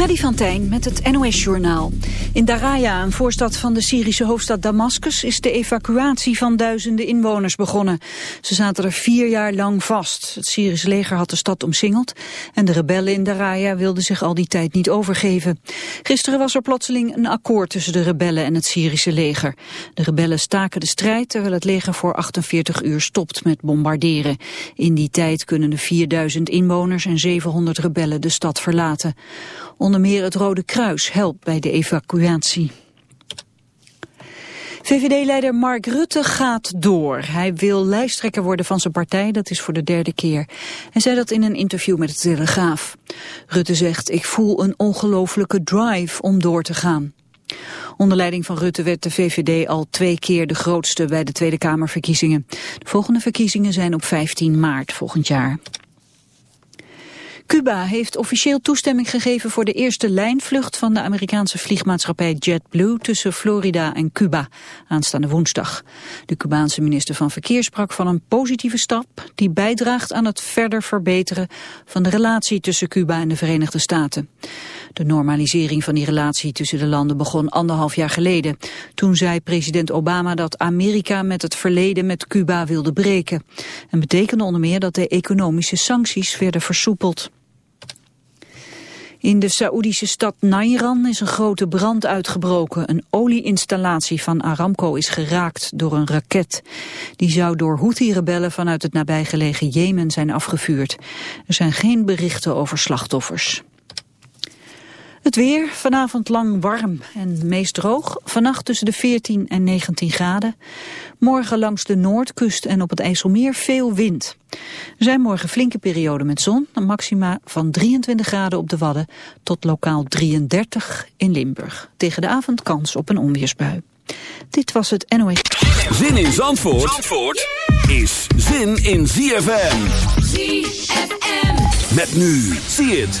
Freddy van Tijn met het NOS-journaal. In Daraya, een voorstad van de Syrische hoofdstad Damascus... is de evacuatie van duizenden inwoners begonnen. Ze zaten er vier jaar lang vast. Het Syrische leger had de stad omsingeld... en de rebellen in Daraya wilden zich al die tijd niet overgeven. Gisteren was er plotseling een akkoord tussen de rebellen en het Syrische leger. De rebellen staken de strijd... terwijl het leger voor 48 uur stopt met bombarderen. In die tijd kunnen de 4000 inwoners en 700 rebellen de stad verlaten. Onder meer het Rode Kruis helpt bij de evacuatie. VVD-leider Mark Rutte gaat door. Hij wil lijsttrekker worden van zijn partij, dat is voor de derde keer. Hij zei dat in een interview met de Telegraaf. Rutte zegt, ik voel een ongelofelijke drive om door te gaan. Onder leiding van Rutte werd de VVD al twee keer de grootste bij de Tweede Kamerverkiezingen. De volgende verkiezingen zijn op 15 maart volgend jaar. Cuba heeft officieel toestemming gegeven voor de eerste lijnvlucht van de Amerikaanse vliegmaatschappij JetBlue tussen Florida en Cuba aanstaande woensdag. De Cubaanse minister van Verkeer sprak van een positieve stap die bijdraagt aan het verder verbeteren van de relatie tussen Cuba en de Verenigde Staten. De normalisering van die relatie tussen de landen begon anderhalf jaar geleden. Toen zei president Obama dat Amerika met het verleden met Cuba wilde breken. En betekende onder meer dat de economische sancties werden versoepeld. In de Saoedische stad Nairan is een grote brand uitgebroken. Een olieinstallatie van Aramco is geraakt door een raket. Die zou door Houthi-rebellen vanuit het nabijgelegen Jemen zijn afgevuurd. Er zijn geen berichten over slachtoffers. Het weer, vanavond lang warm en meest droog. Vannacht tussen de 14 en 19 graden. Morgen langs de noordkust en op het IJsselmeer veel wind. Er zijn morgen flinke perioden met zon. Een maxima van 23 graden op de Wadden tot lokaal 33 in Limburg. Tegen de avond kans op een onweersbui. Dit was het NOS. Zin in Zandvoort, Zandvoort is zin in ZFM. ZFM. Met nu, zie het.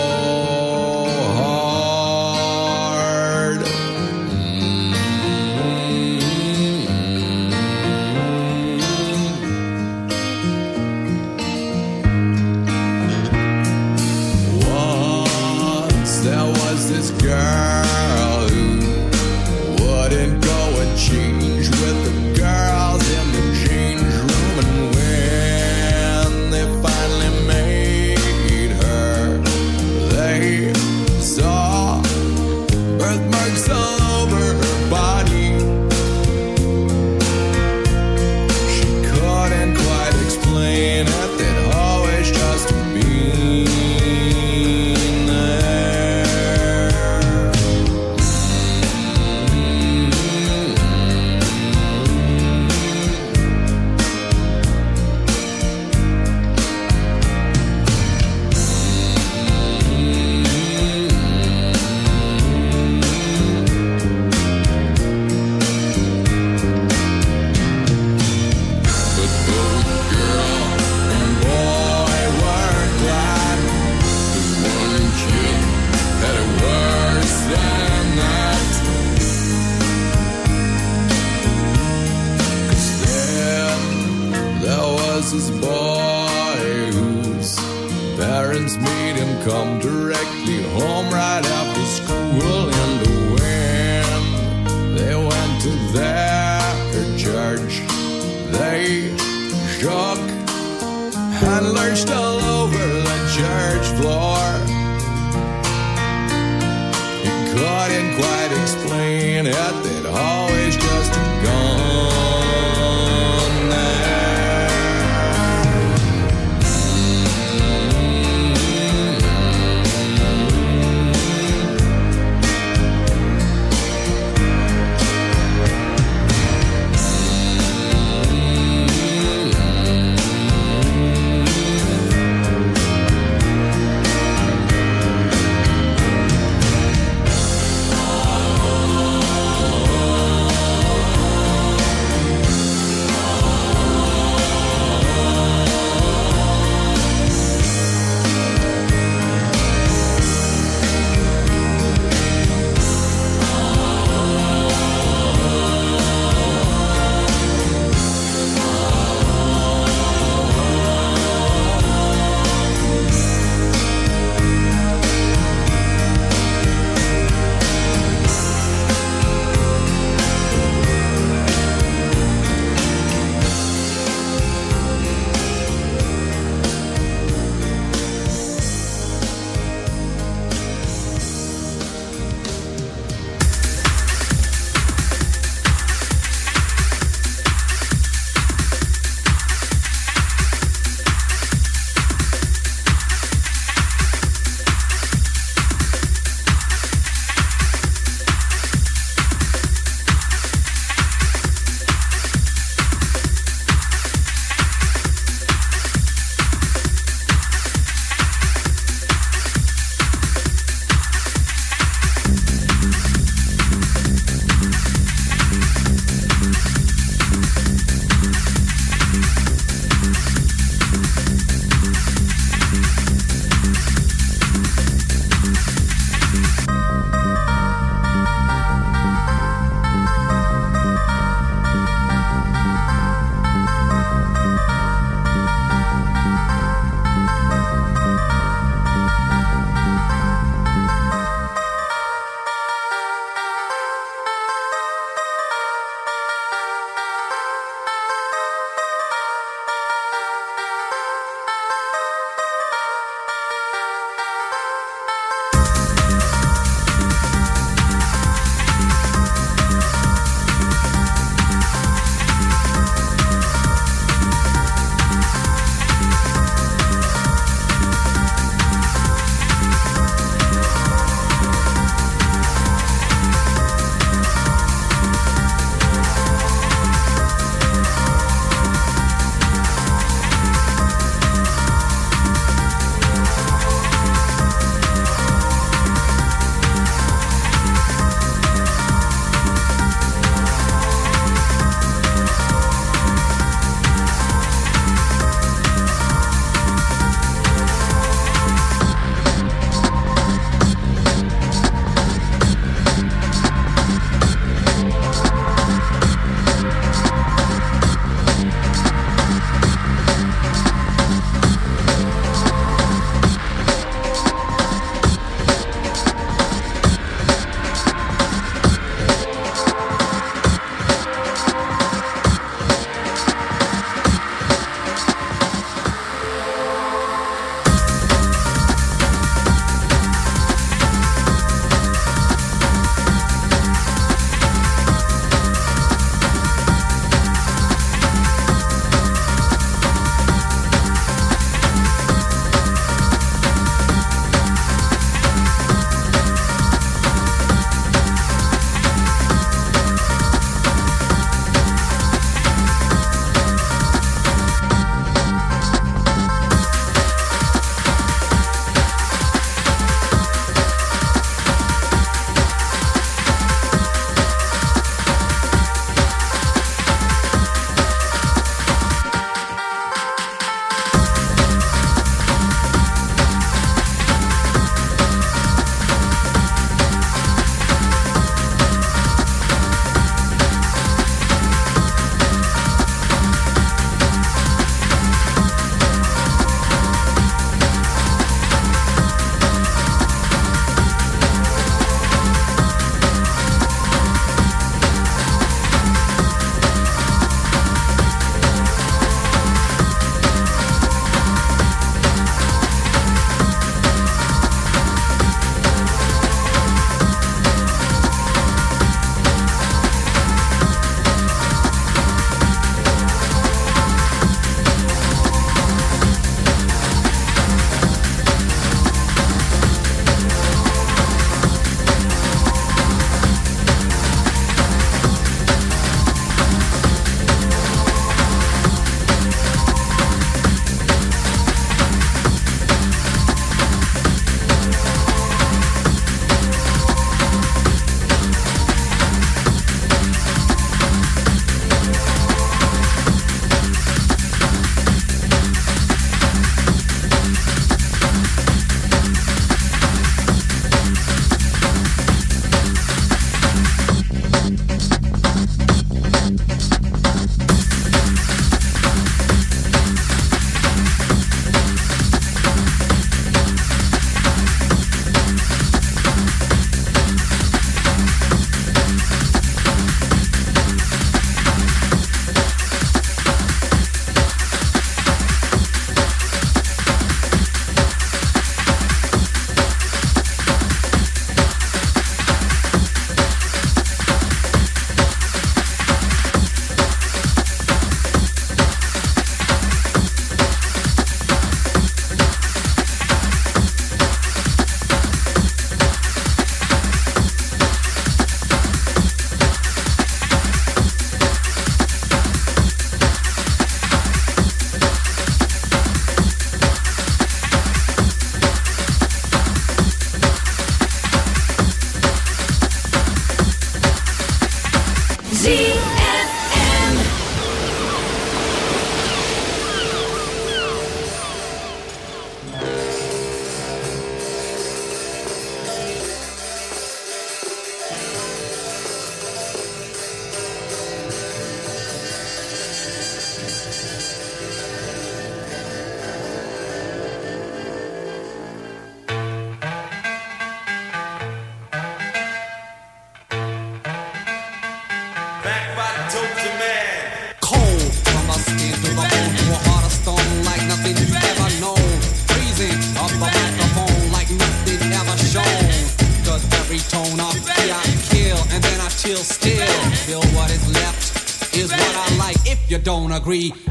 Agree.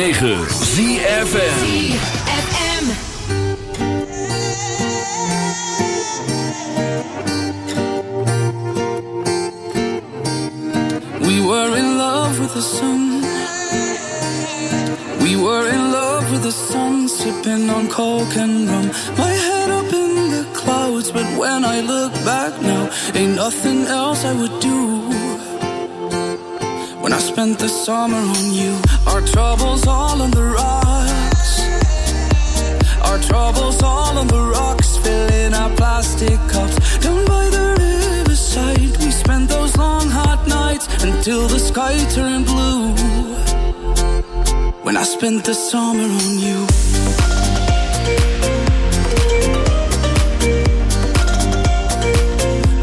9. The summer on you.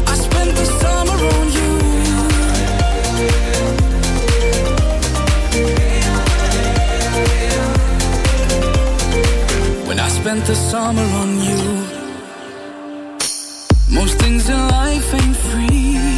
I spent the summer on you. When I spent the summer on you. Most things in life ain't free.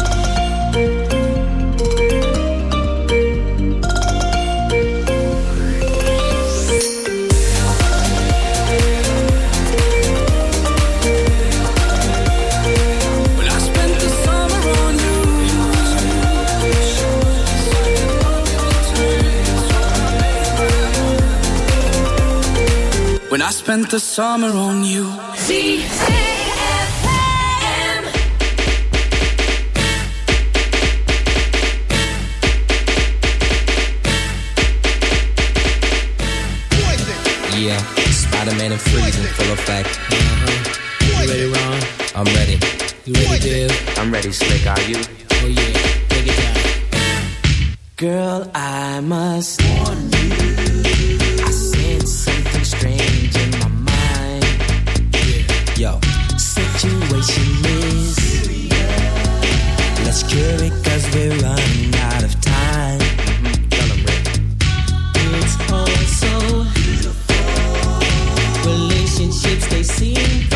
Spent the summer on you. Yeah, Spider-Man and freezing full effect. Uh-huh. You ready, Ron? I'm ready. You ready, Dave? I'm ready, Slick. Are you? Oh yeah, take it down. Girl, I must warn you. Situation is. Let's cure it cause we're running out of time. It's all so Relationships they seem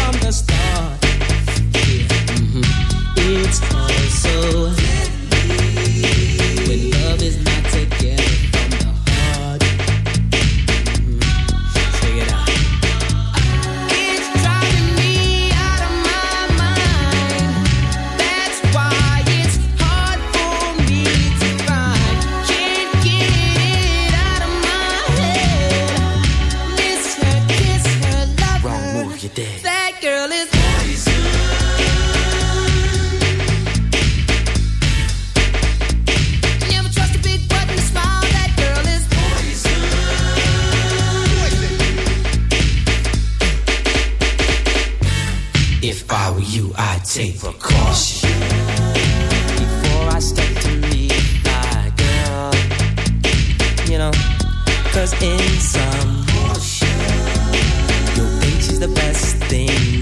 girls in some. You'll is the best thing